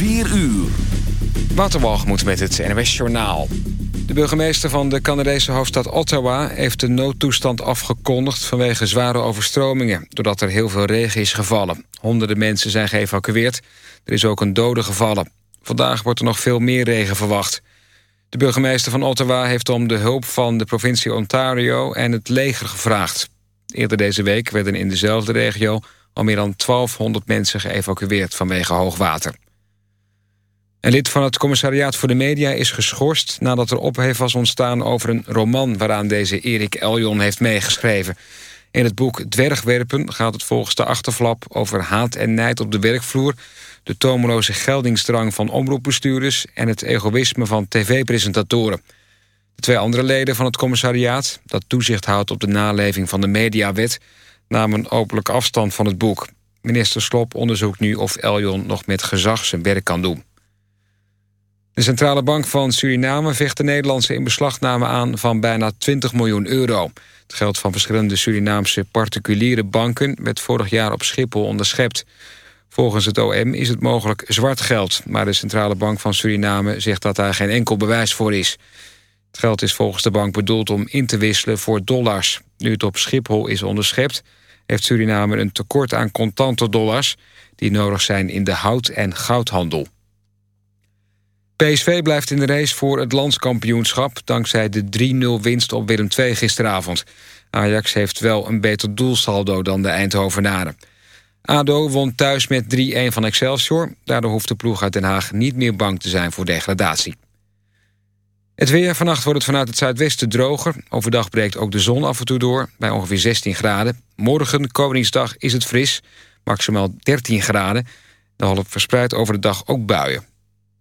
4 uur. Waterwalgemoed met het NWS Journaal. De burgemeester van de Canadese hoofdstad Ottawa heeft de noodtoestand afgekondigd vanwege zware overstromingen, doordat er heel veel regen is gevallen. Honderden mensen zijn geëvacueerd. Er is ook een dode gevallen. Vandaag wordt er nog veel meer regen verwacht. De burgemeester van Ottawa heeft om de hulp van de provincie Ontario en het leger gevraagd. Eerder deze week werden in dezelfde regio al meer dan 1200 mensen geëvacueerd vanwege hoogwater. Een lid van het commissariaat voor de media is geschorst... nadat er ophef was ontstaan over een roman... waaraan deze Erik Eljon heeft meegeschreven. In het boek Dwergwerpen gaat het volgens de achterflap... over haat en nijd op de werkvloer... de tomeloze geldingsdrang van omroepbestuurders... en het egoïsme van tv-presentatoren. De twee andere leden van het commissariaat... dat toezicht houdt op de naleving van de mediawet... namen openlijk afstand van het boek. Minister Slop onderzoekt nu of Eljon nog met gezag zijn werk kan doen. De Centrale Bank van Suriname vecht de Nederlandse inbeslagname aan van bijna 20 miljoen euro. Het geld van verschillende Surinaamse particuliere banken werd vorig jaar op Schiphol onderschept. Volgens het OM is het mogelijk zwart geld, maar de Centrale Bank van Suriname zegt dat daar geen enkel bewijs voor is. Het geld is volgens de bank bedoeld om in te wisselen voor dollars. Nu het op Schiphol is onderschept, heeft Suriname een tekort aan contante dollars... die nodig zijn in de hout- en goudhandel. PSV blijft in de race voor het landskampioenschap... dankzij de 3-0 winst op Willem II gisteravond. Ajax heeft wel een beter doelsaldo dan de Eindhovenaren. ADO won thuis met 3-1 van Excelsior. Daardoor hoeft de ploeg uit Den Haag niet meer bang te zijn voor degradatie. Het weer. Vannacht wordt het vanuit het zuidwesten droger. Overdag breekt ook de zon af en toe door, bij ongeveer 16 graden. Morgen, Koningsdag, is het fris, maximaal 13 graden. De half verspreidt over de dag ook buien.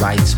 rights.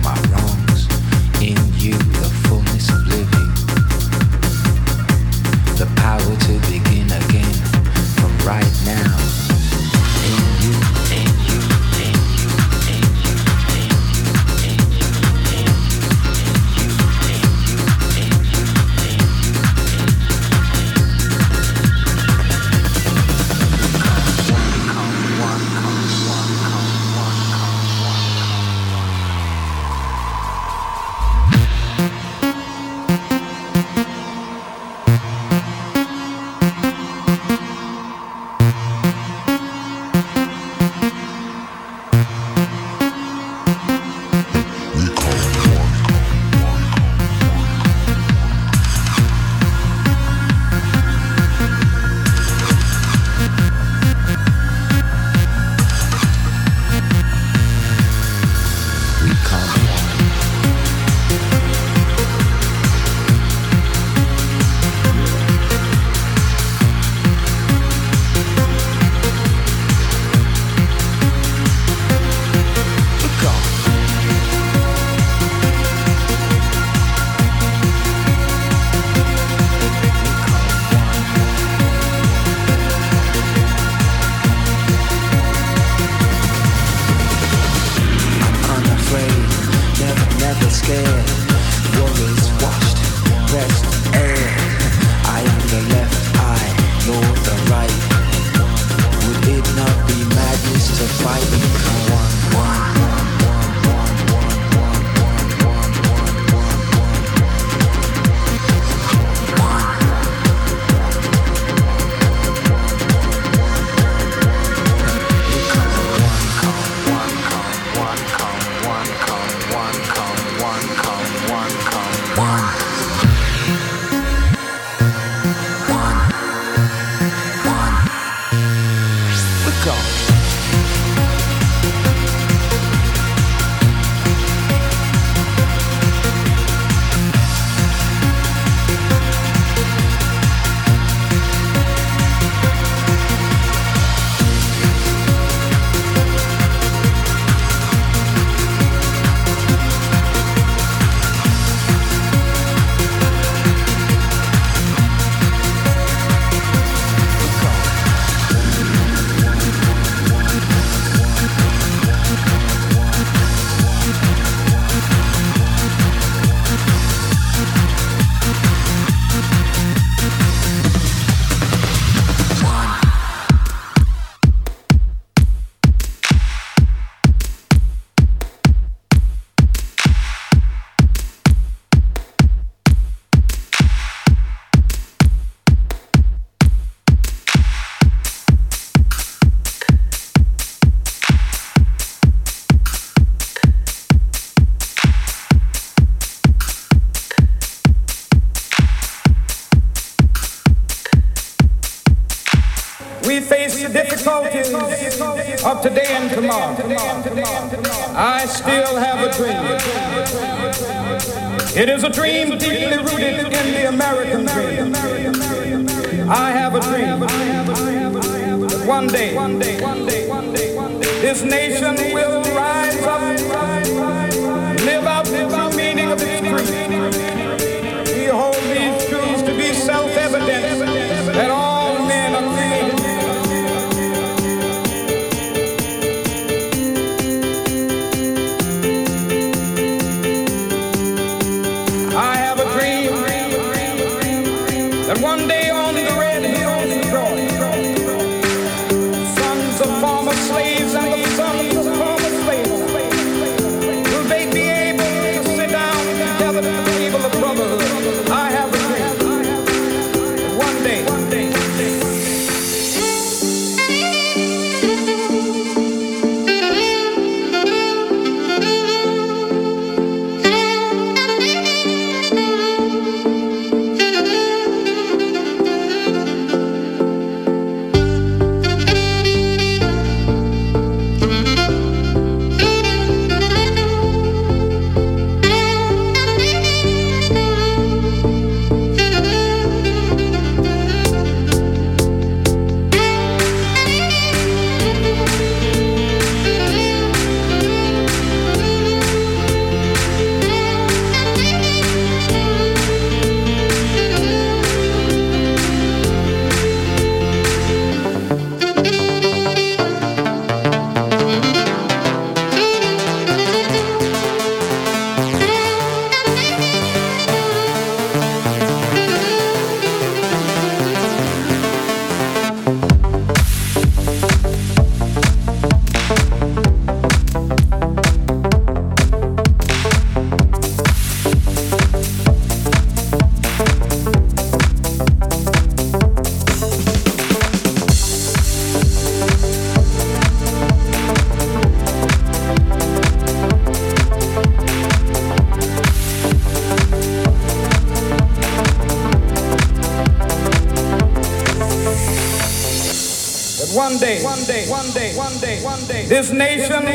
This nation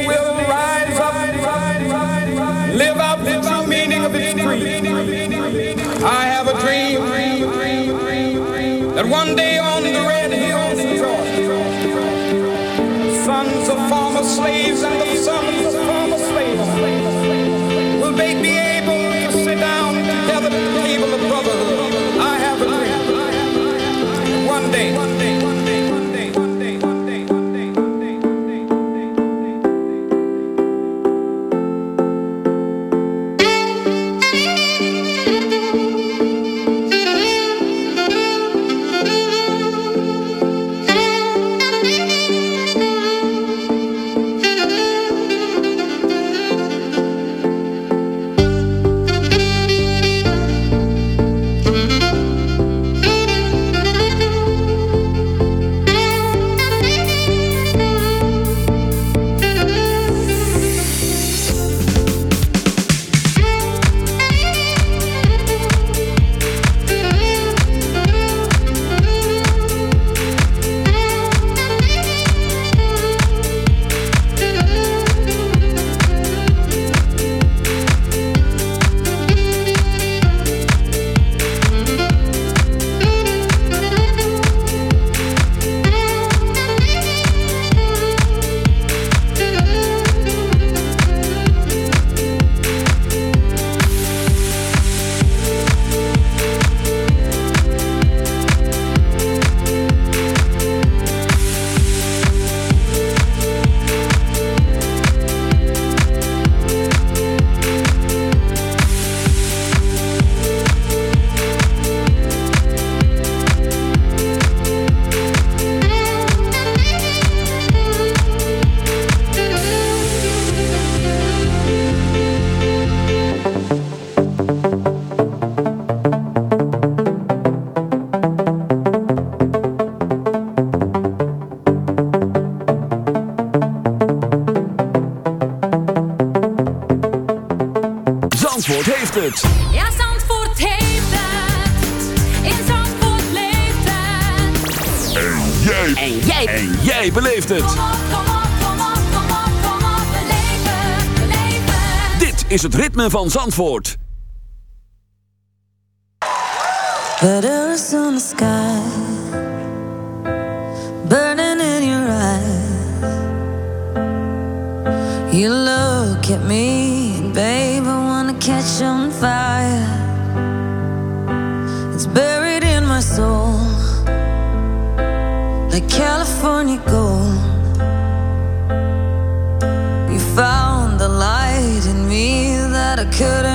Ja, Zandvoort heeft het. In Zandvoort leeft het. En jij. En jij. En jij beleeft het. Kom op, kom op, kom op, kom op, kom op. Beleef. Dit is het ritme van Zandvoort. On the sky. Burning in your eyes. You me. couldn't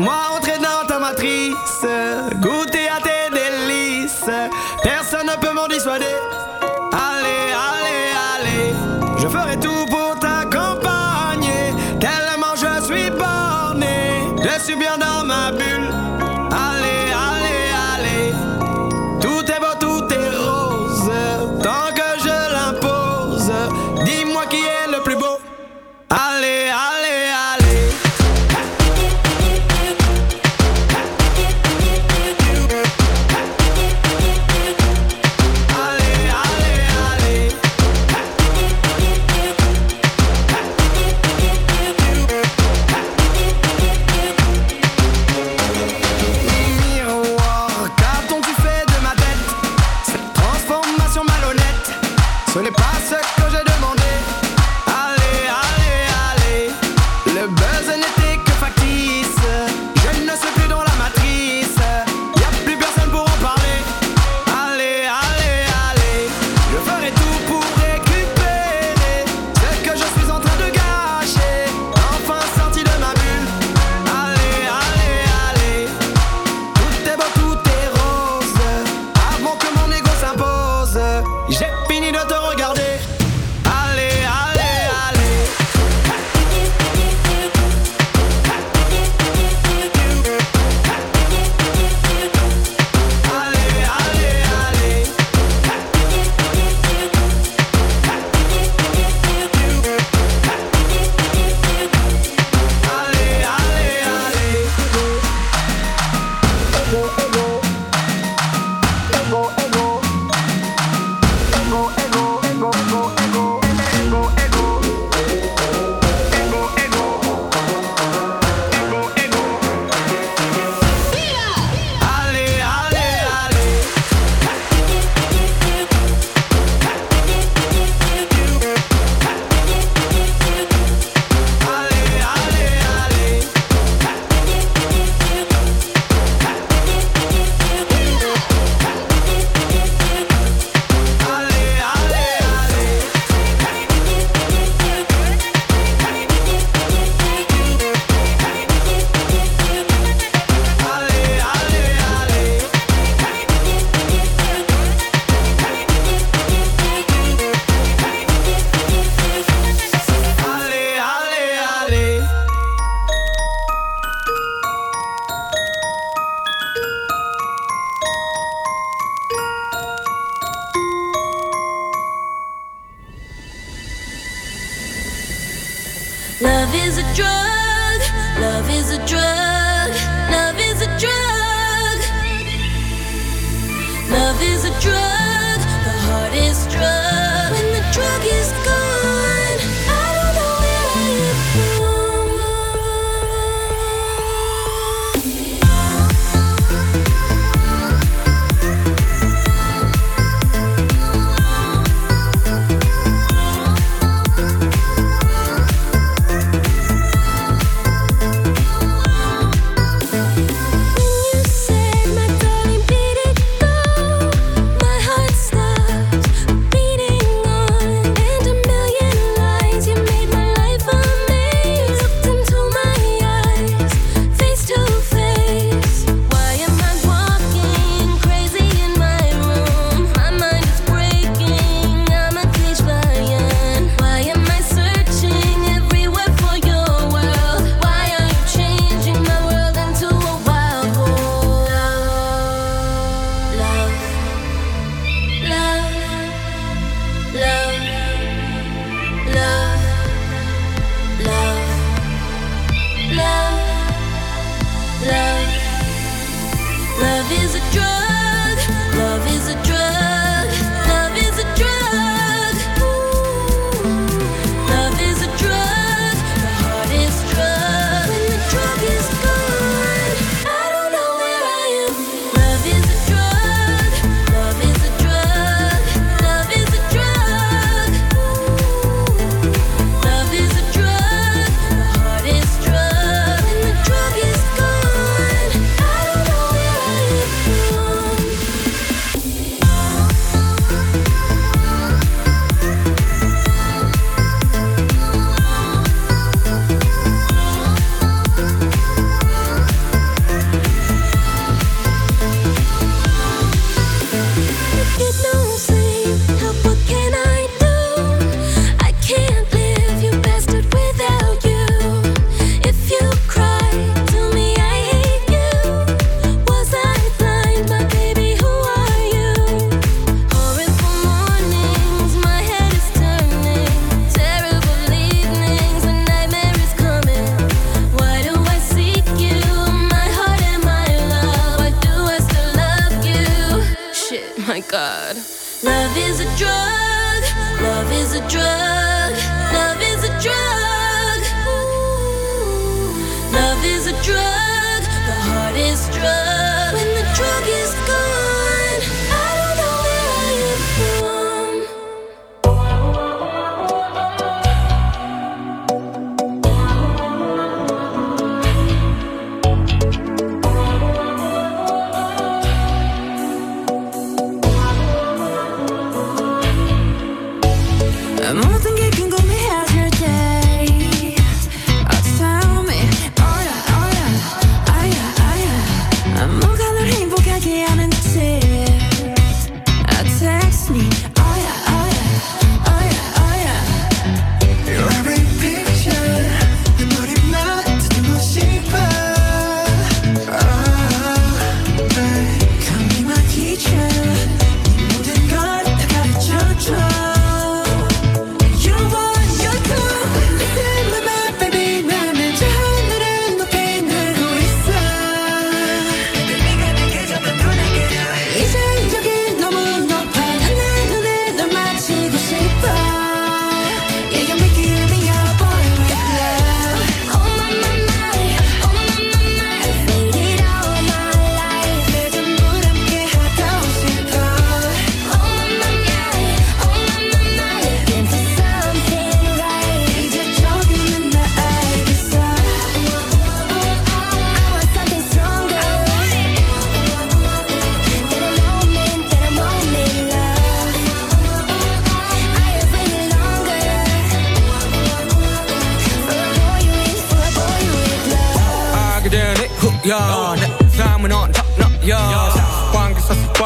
my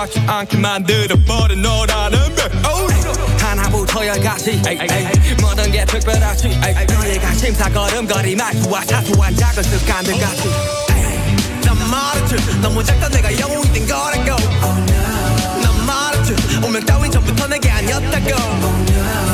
하지 않게 만들어버린 너라는 백 하나부터 열까지 모든 게 특별하지 너희가 심사걸음거리 말투와 사소한 작은 습관들 같이 난 말했지 너무 작다 내가 영웅이 된 거라고 난 말했지 운명 따윈 전부터 내게 아니었다고